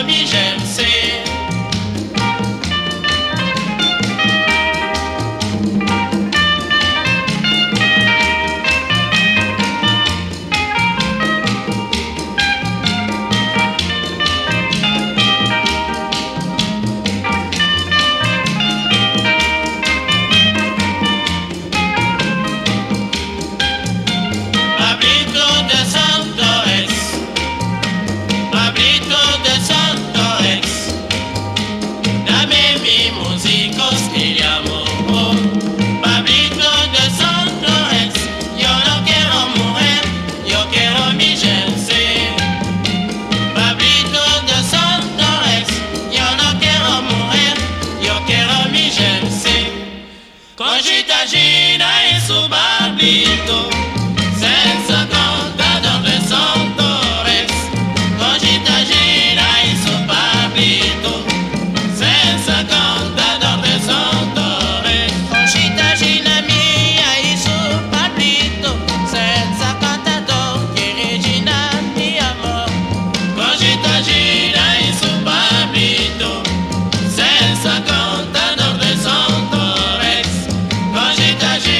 objet. Senza contador de Santo Rex, cogita